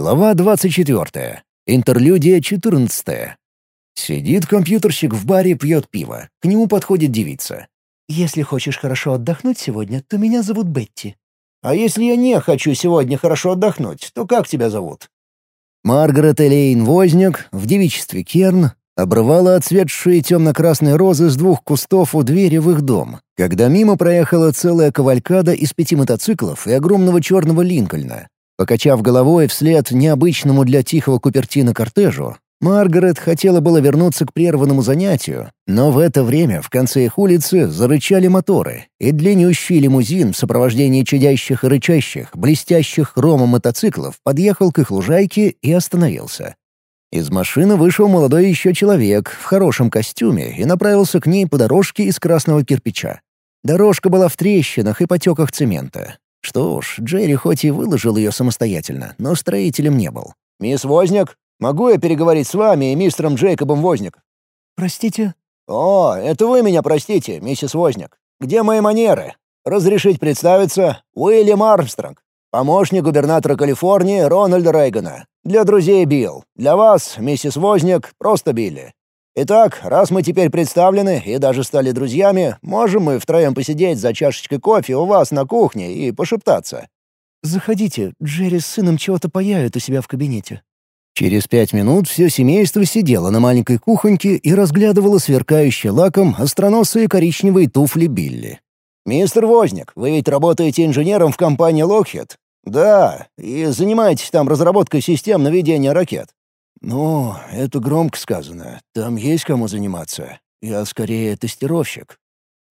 Глава 24. Интерлюдия 14. Сидит компьютерщик в баре, пьет пиво. К нему подходит девица. «Если хочешь хорошо отдохнуть сегодня, то меня зовут Бетти». «А если я не хочу сегодня хорошо отдохнуть, то как тебя зовут?» Маргарет Элейн Возняк в девичестве Керн обрывала отцветшие темно-красные розы с двух кустов у двери в их дом, когда мимо проехала целая кавалькада из пяти мотоциклов и огромного черного Линкольна. Покачав головой вслед необычному для тихого Купертина кортежу, Маргарет хотела было вернуться к прерванному занятию, но в это время в конце их улицы зарычали моторы, и длиннющий лимузин в сопровождении чадящих и рычащих, блестящих хромом мотоциклов подъехал к их лужайке и остановился. Из машины вышел молодой еще человек в хорошем костюме и направился к ней по дорожке из красного кирпича. Дорожка была в трещинах и потеках цемента. Что ж, Джерри хоть и выложил ее самостоятельно, но строителем не был. «Мисс Возняк, могу я переговорить с вами и мистером Джейкобом Возняк?» «Простите?» «О, это вы меня простите, миссис Возняк. Где мои манеры? Разрешить представиться? Уильям Армстронг, помощник губернатора Калифорнии Рональда Рейгана. Для друзей Билл. Для вас, миссис Возняк, просто Билли. Итак, раз мы теперь представлены и даже стали друзьями, можем мы втроем посидеть за чашечкой кофе у вас на кухне и пошептаться». «Заходите, Джерри с сыном чего-то паяют у себя в кабинете». Через пять минут все семейство сидело на маленькой кухоньке и разглядывало сверкающие лаком остроносые коричневые туфли Билли. «Мистер Возник, вы ведь работаете инженером в компании Lockheed?» «Да, и занимаетесь там разработкой систем наведения ракет». «Ну, это громко сказано. Там есть кому заниматься. Я скорее тестировщик».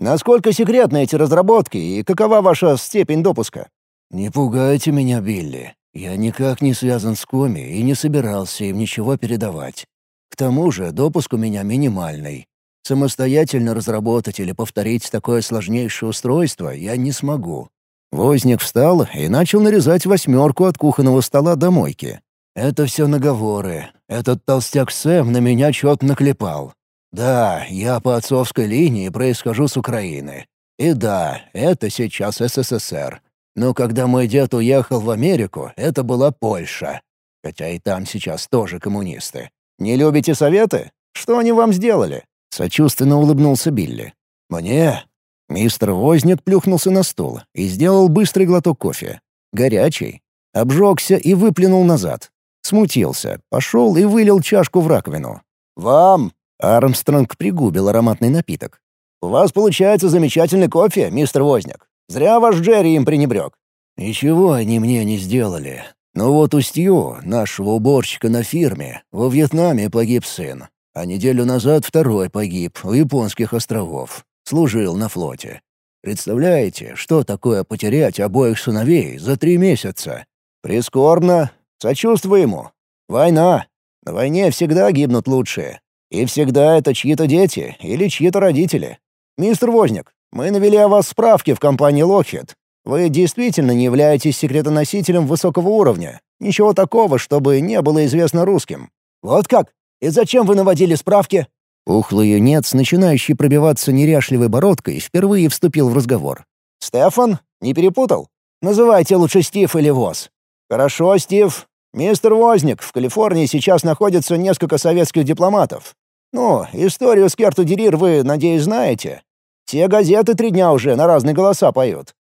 «Насколько секретны эти разработки и какова ваша степень допуска?» «Не пугайте меня, Билли. Я никак не связан с Коми и не собирался им ничего передавать. К тому же допуск у меня минимальный. Самостоятельно разработать или повторить такое сложнейшее устройство я не смогу». Возник встал и начал нарезать восьмерку от кухонного стола до мойки. «Это все наговоры. Этот толстяк Сэм на меня чё-то наклепал. Да, я по отцовской линии происхожу с Украины. И да, это сейчас СССР. Но когда мой дед уехал в Америку, это была Польша. Хотя и там сейчас тоже коммунисты. Не любите советы? Что они вам сделали?» Сочувственно улыбнулся Билли. «Мне?» Мистер Возник плюхнулся на стул и сделал быстрый глоток кофе. Горячий. Обжегся и выплюнул назад. Смутился, пошел и вылил чашку в раковину. «Вам!» — Армстронг пригубил ароматный напиток. «У вас получается замечательный кофе, мистер Возник. Зря ваш Джерри им пренебрег». «Ничего они мне не сделали. Но вот у Стью, нашего уборщика на фирме, во Вьетнаме погиб сын. А неделю назад второй погиб у японских островов. Служил на флоте. Представляете, что такое потерять обоих сыновей за три месяца? Прискорбно. Сочувствую ему. Война. На войне всегда гибнут лучшие. И всегда это чьи-то дети или чьи-то родители. Мистер Возник, мы навели о вас справки в компании Lockheed. Вы действительно не являетесь секретоносителем высокого уровня. Ничего такого, чтобы не было известно русским. Вот как? И зачем вы наводили справки? Ухлый юнец, начинающий пробиваться неряшливой бородкой, впервые вступил в разговор. «Стефан? Не перепутал? Называйте лучше Стив или Воз». «Хорошо, Стив. Мистер Возник, в Калифорнии сейчас находится несколько советских дипломатов. Ну, историю с Керту Дерир вы, надеюсь, знаете. Все газеты три дня уже на разные голоса поют».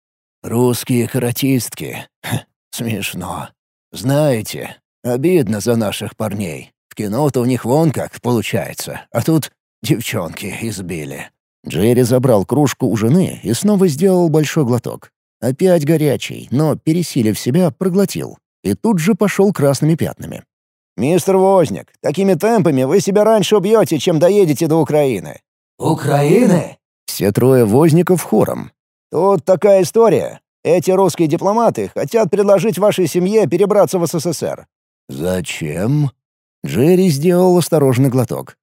«Русские каратистки. Смешно. Знаете, обидно за наших парней. В кино-то у них вон как получается, а тут девчонки избили». Джерри забрал кружку у жены и снова сделал большой глоток. Опять горячий, но, пересилив себя, проглотил. И тут же пошел красными пятнами. «Мистер Возник, такими темпами вы себя раньше убьете, чем доедете до Украины». «Украины?» Все трое возников хором. «Тут такая история. Эти русские дипломаты хотят предложить вашей семье перебраться в СССР». «Зачем?» Джерри сделал осторожный глоток.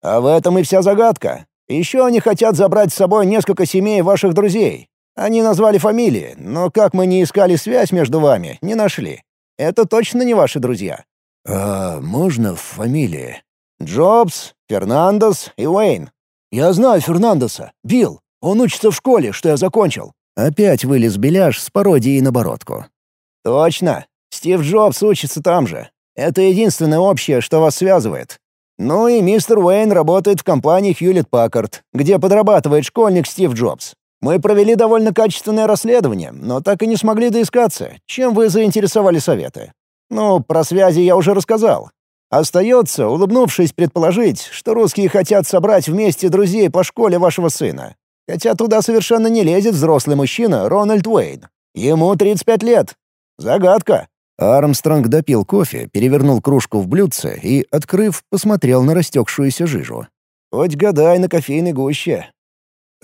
«А в этом и вся загадка. Еще они хотят забрать с собой несколько семей ваших друзей. Они назвали фамилии, но как мы не искали связь между вами, не нашли. Это точно не ваши друзья». «А можно в фамилии?» «Джобс, Фернандес и Уэйн. «Я знаю Фернандеса. Билл. Он учится в школе, что я закончил». Опять вылез беляш с пародией на бородку. «Точно. Стив Джобс учится там же. Это единственное общее, что вас связывает. Ну и мистер Уэйн работает в компании Хьюлетт Паккард, где подрабатывает школьник Стив Джобс. Мы провели довольно качественное расследование, но так и не смогли доискаться, чем вы заинтересовали советы. Ну, про связи я уже рассказал. Остается, улыбнувшись, предположить, что русские хотят собрать вместе друзей по школе вашего сына. Хотя туда совершенно не лезет взрослый мужчина Рональд Уэйн. Ему 35 лет. Загадка. Армстронг допил кофе, перевернул кружку в блюдце и, открыв, посмотрел на растекшуюся жижу. «Хоть гадай на кофейной гуще».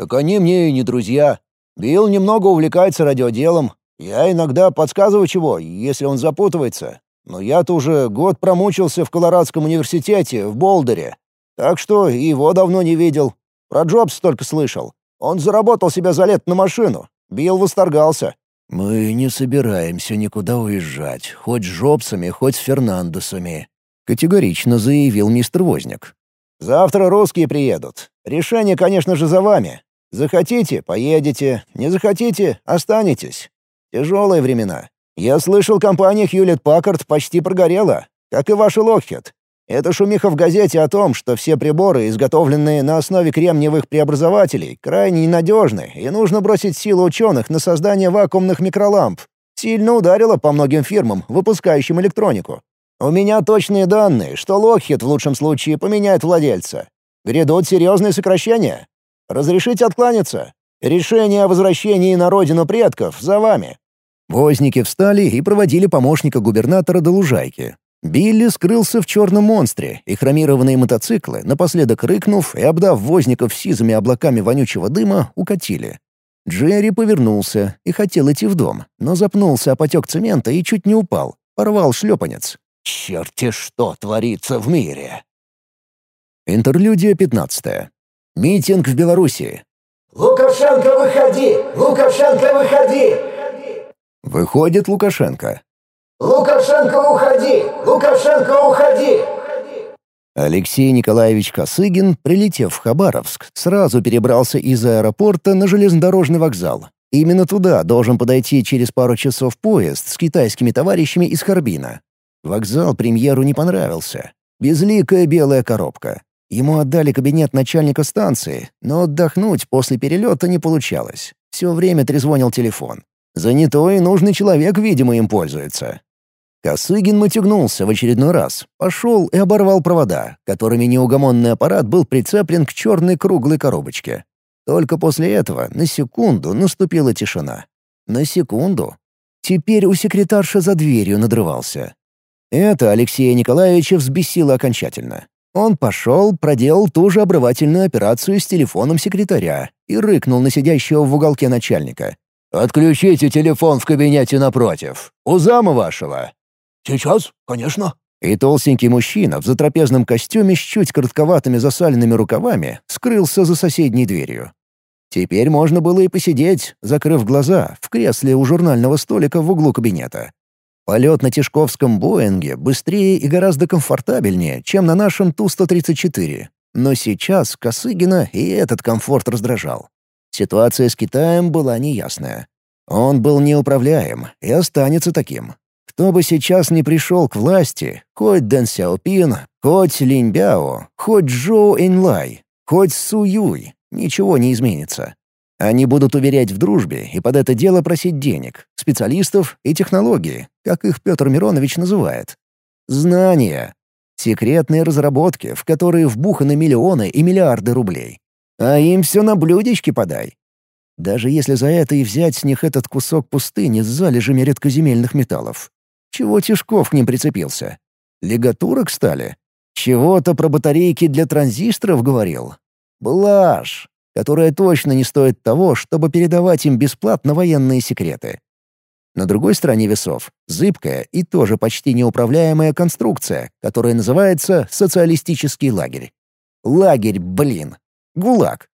«Так они мне и не друзья. Билл немного увлекается радиоделом. Я иногда подсказываю чего, если он запутывается. Но я-то уже год промучился в Колорадском университете, в Болдере. Так что его давно не видел. Про Джобс только слышал. Он заработал себе за лет на машину. Билл восторгался. «Мы не собираемся никуда уезжать, хоть с Джобсами, хоть с Фернандесами», — категорично заявил мистер Возник. «Завтра русские приедут. Решение, конечно же, за вами. Захотите — поедете, не захотите — останетесь. Тяжелые времена. Я слышал, компания Хьюлетт Паккард почти прогорела, как и ваша Локхед. Это шумиха в газете о том, что все приборы, изготовленные на основе кремниевых преобразователей, крайне ненадежны, и нужно бросить силу ученых на создание вакуумных микроламп. Сильно ударило по многим фирмам, выпускающим электронику. У меня точные данные, что Локхит в лучшем случае поменяет владельца. Грядут серьезные сокращения. Разрешите откланяться. Решение о возвращении на родину предков за вами». Возники встали и проводили помощника губернатора до лужайки, Билли скрылся в черном монстре, и хромированные мотоциклы, напоследок рыкнув и обдав возников сизыми облаками вонючего дыма, укатили. Джерри повернулся и хотел идти в дом, но запнулся о потек цемента и чуть не упал. Порвал шлепанец. «Черти что творится в мире!» Интерлюдия 15. Митинг в Белоруссии. «Лукашенко, выходи! Лукашенко, выходи!» Выходит Лукашенко. «Лукашенко, уходи! Лукашенко, уходи!» Алексей Николаевич Косыгин, прилетев в Хабаровск, сразу перебрался из аэропорта на железнодорожный вокзал. Именно туда должен подойти через пару часов поезд с китайскими товарищами из Харбина. Вокзал премьеру не понравился. Безликая белая коробка. Ему отдали кабинет начальника станции, но отдохнуть после перелета не получалось. Все время трезвонил телефон. Занятой и нужный человек, видимо, им пользуется. Косыгин матюгнулся в очередной раз, пошел и оборвал провода, которыми неугомонный аппарат был прицеплен к черной круглой коробочке. Только после этого на секунду наступила тишина. На секунду. Теперь у секретарша за дверью надрывался. Это Алексея Николаевича взбесило окончательно. Он пошел, проделал ту же обрывательную операцию с телефоном секретаря и рыкнул на сидящего в уголке начальника. «Отключите телефон в кабинете напротив. У зама вашего. «Сейчас, конечно». И толстенький мужчина в затрапезном костюме с чуть коротковатыми засаленными рукавами скрылся за соседней дверью. Теперь можно было и посидеть, закрыв глаза, в кресле у журнального столика в углу кабинета. Полет на Тишковском Боинге быстрее и гораздо комфортабельнее, чем на нашем Ту-134. Но сейчас Косыгина и этот комфорт раздражал. Ситуация с Китаем была неясная. Он был неуправляем и останется таким. Кто бы сейчас не пришел к власти, хоть Дэн Сяопин, хоть Линь Бяо, хоть Джоу Эньлай, хоть Су Юй, ничего не изменится. Они будут уверять в дружбе и под это дело просить денег, специалистов и технологии, как их Петр Миронович называет. Знания. Секретные разработки, в которые вбуханы миллионы и миллиарды рублей. А им все на блюдечке подай. Даже если за это и взять с них этот кусок пустыни с залежами редкоземельных металлов. Чего Тишков к ним прицепился? Лигатурок стали? Чего-то про батарейки для транзисторов говорил? Блажь, которая точно не стоит того, чтобы передавать им бесплатно военные секреты. На другой стороне весов — зыбкая и тоже почти неуправляемая конструкция, которая называется социалистический лагерь. Лагерь, блин. ГУЛАГ.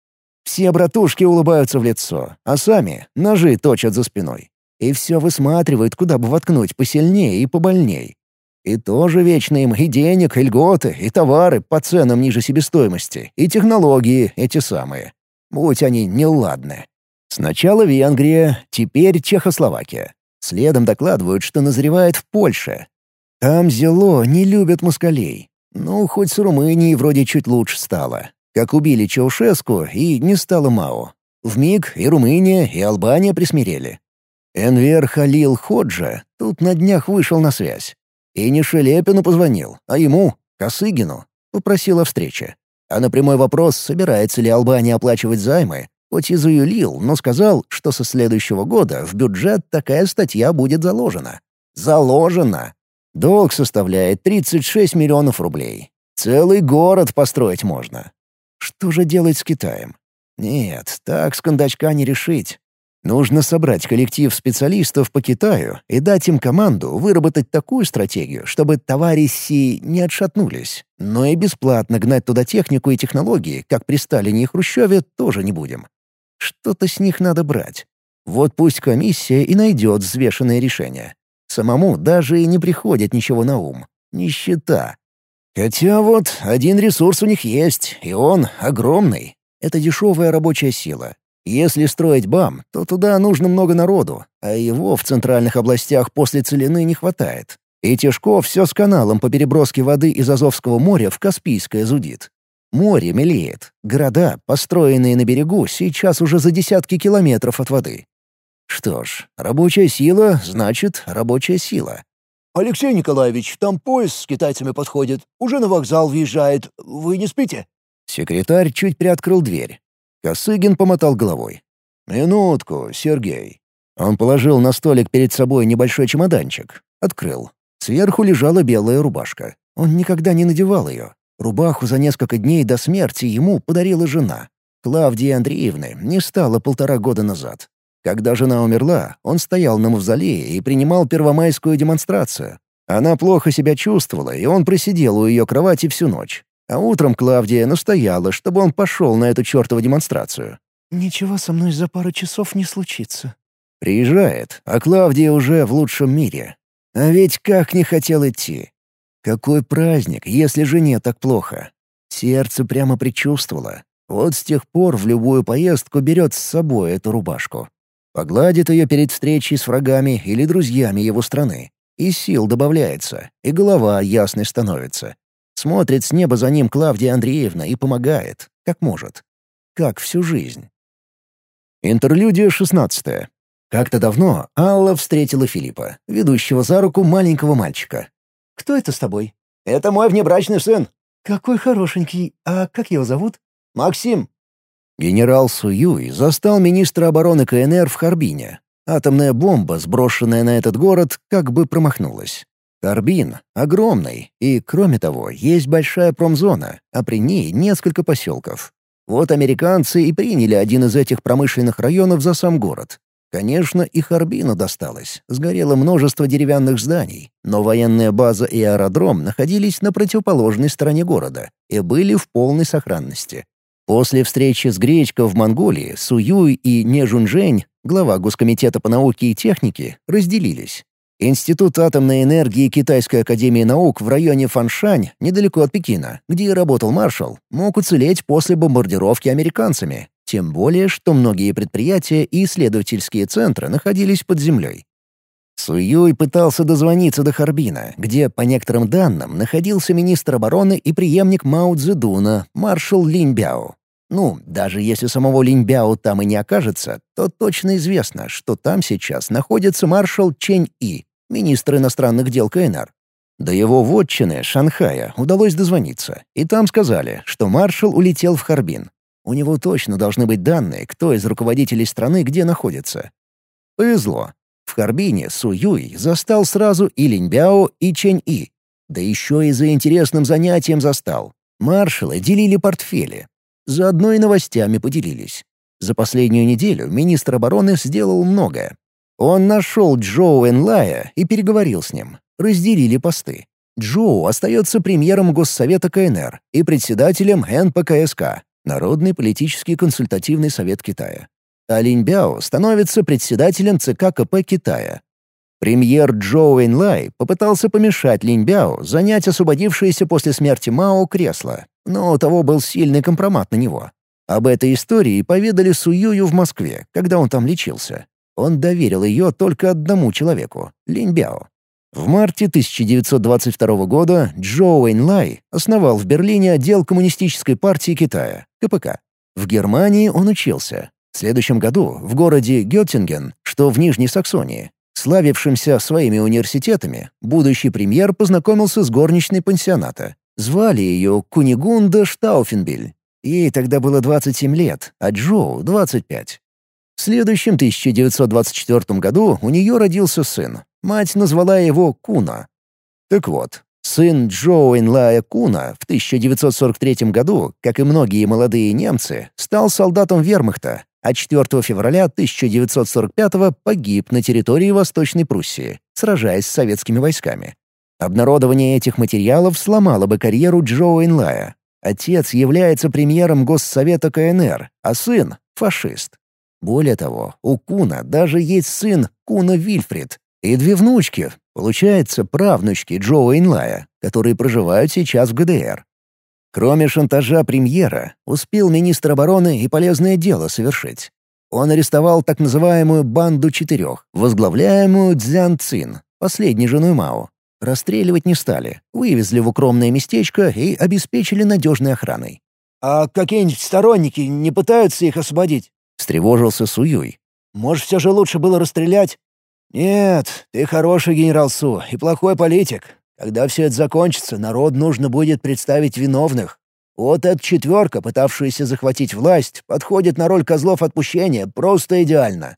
Все братушки улыбаются в лицо, а сами ножи точат за спиной. И все высматривают, куда бы воткнуть посильнее и побольней. И тоже вечно им и денег, и льготы, и товары по ценам ниже себестоимости, и технологии эти самые. Будь они неладны. Сначала Венгрия, теперь Чехословакия. Следом докладывают, что назревает в Польше. Там зело не любят москалей. Ну, хоть с Румынией вроде чуть лучше стало. Как убили Чаушеску, и не стало Мао. Вмиг и Румыния, и Албания присмирели. Энвер Халил Ходжа тут на днях вышел на связь. И не Шелепину позвонил, а ему, Косыгину, попросил о встрече. А на прямой вопрос, собирается ли Албания оплачивать займы, хоть и но сказал, что со следующего года в бюджет такая статья будет заложена. Заложена! Долг составляет 36 миллионов рублей. Целый город построить можно. Что же делать с Китаем? Нет, так с кондачка не решить. Нужно собрать коллектив специалистов по Китаю и дать им команду выработать такую стратегию, чтобы товарищи не отшатнулись. Но и бесплатно гнать туда технику и технологии, как при Сталине и Хрущеве, тоже не будем. Что-то с них надо брать. Вот пусть комиссия и найдет взвешенное решение. Самому даже и не приходит ничего на ум. Нищета. Хотя вот один ресурс у них есть, и он огромный. Это дешевая рабочая сила. Если строить БАМ, то туда нужно много народу, а его в центральных областях после Целины не хватает. И Тишков все с каналом по переброске воды из Азовского моря в Каспийское зудит. Море мелеет. Города, построенные на берегу, сейчас уже за десятки километров от воды. Что ж, рабочая сила значит рабочая сила. «Алексей Николаевич, там поезд с китайцами подходит. Уже на вокзал въезжает. Вы не спите?» Секретарь чуть приоткрыл дверь. Косыгин помотал головой. «Минутку, Сергей». Он положил на столик перед собой небольшой чемоданчик. Открыл. Сверху лежала белая рубашка. Он никогда не надевал ее. Рубаху за несколько дней до смерти ему подарила жена. Клавдии Андреевны не стало полтора года назад. Когда жена умерла, он стоял на мавзолее и принимал первомайскую демонстрацию. Она плохо себя чувствовала, и он просидел у ее кровати всю ночь. А утром Клавдия настояла, чтобы он пошел на эту чертову демонстрацию. «Ничего со мной за пару часов не случится». Приезжает, а Клавдия уже в лучшем мире. А ведь как не хотел идти. Какой праздник, если жене так плохо. Сердце прямо предчувствовало. Вот с тех пор в любую поездку берет с собой эту рубашку. Погладит ее перед встречей с врагами или друзьями его страны. И сил добавляется, и голова ясной становится. Смотрит с неба за ним Клавдия Андреевна и помогает, как может. Как всю жизнь. Интерлюдия шестнадцатая. Как-то давно Алла встретила Филиппа, ведущего за руку маленького мальчика. «Кто это с тобой?» «Это мой внебрачный сын». «Какой хорошенький. А как его зовут?» «Максим». Генерал Суюй застал министра обороны КНР в Харбине. Атомная бомба, сброшенная на этот город, как бы промахнулась. Карбин огромный, и, кроме того, есть большая промзона, а при ней несколько поселков. Вот американцы и приняли один из этих промышленных районов за сам город. Конечно, и Харбину досталось. Сгорело множество деревянных зданий, но военная база и аэродром находились на противоположной стороне города и были в полной сохранности. После встречи с Гречко в Монголии Суюй и Нежунжень, глава Госкомитета по науке и технике, разделились. Институт атомной энергии Китайской академии наук в районе Фаншань, недалеко от Пекина, где работал маршал, мог уцелеть после бомбардировки американцами. Тем более, что многие предприятия и исследовательские центры находились под землей. Суюй пытался дозвониться до Харбина, где, по некоторым данным, находился министр обороны и преемник Мао Цзэдуна, маршал Линь Бяо. Ну, даже если самого Линь Бяо там и не окажется, то точно известно, что там сейчас находится маршал Чэнь И, министр иностранных дел КНР. До его вотчины, Шанхая, удалось дозвониться, и там сказали, что маршал улетел в Харбин. У него точно должны быть данные, кто из руководителей страны где находится. Повезло. В Харбине Су Юй застал сразу и Линьбяо, и Чэнь И. Да еще и за интересным занятием застал. Маршалы делили портфели. Заодно и новостями поделились. За последнюю неделю министр обороны сделал многое. Он нашел Джоу Энлая и переговорил с ним. Разделили посты. Джоу остается премьером Госсовета КНР и председателем НПКСК, Народный политический консультативный совет Китая. А Линь Бяо становится председателем ЦК КП Китая. Премьер Джоу Энлай попытался помешать Линь Бяо занять освободившееся после смерти Мао кресло, но у того был сильный компромат на него. Об этой истории поведали Суюю в Москве, когда он там лечился. Он доверил ее только одному человеку — Линьбяо. В марте 1922 года Джо Лай основал в Берлине отдел Коммунистической партии Китая, КПК. В Германии он учился. В следующем году в городе Геттинген, что в Нижней Саксонии, славившимся своими университетами, будущий премьер познакомился с горничной пансионата. Звали ее Кунигунда Штауфенбиль. Ей тогда было 27 лет, а Джоу — 25. В следующем 1924 году у нее родился сын. Мать назвала его Куна. Так вот, сын Джо Инлая Куна в 1943 году, как и многие молодые немцы, стал солдатом вермахта, а 4 февраля 1945 погиб на территории Восточной Пруссии, сражаясь с советскими войсками. Обнародование этих материалов сломало бы карьеру Джо Инлая. Отец является премьером Госсовета КНР, а сын — фашист. Более того, у Куна даже есть сын Куна Вильфрид и две внучки, получается, правнучки Джо Инлая, которые проживают сейчас в ГДР. Кроме шантажа премьера, успел министр обороны и полезное дело совершить. Он арестовал так называемую «банду четырех», возглавляемую Цзян Цин, последней женой Мао. Расстреливать не стали, вывезли в укромное местечко и обеспечили надежной охраной. «А какие-нибудь сторонники не пытаются их освободить?» — встревожился Суюй. «Может, все же лучше было расстрелять?» «Нет, ты хороший генерал Су и плохой политик. Когда все это закончится, народ нужно будет представить виновных. Вот эта четверка, пытавшаяся захватить власть, подходит на роль козлов отпущения просто идеально.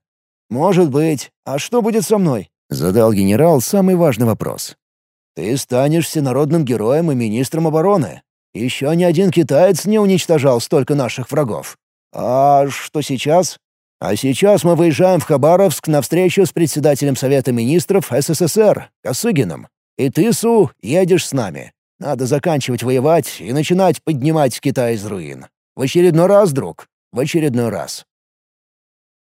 Может быть. А что будет со мной?» — задал генерал самый важный вопрос. «Ты станешь всенародным героем и министром обороны. Еще ни один китаец не уничтожал столько наших врагов. А что сейчас? А сейчас мы выезжаем в Хабаровск на встречу с председателем Совета министров СССР, Косыгиным. И ты, Су, едешь с нами. Надо заканчивать воевать и начинать поднимать Китай из руин. В очередной раз, друг, в очередной раз.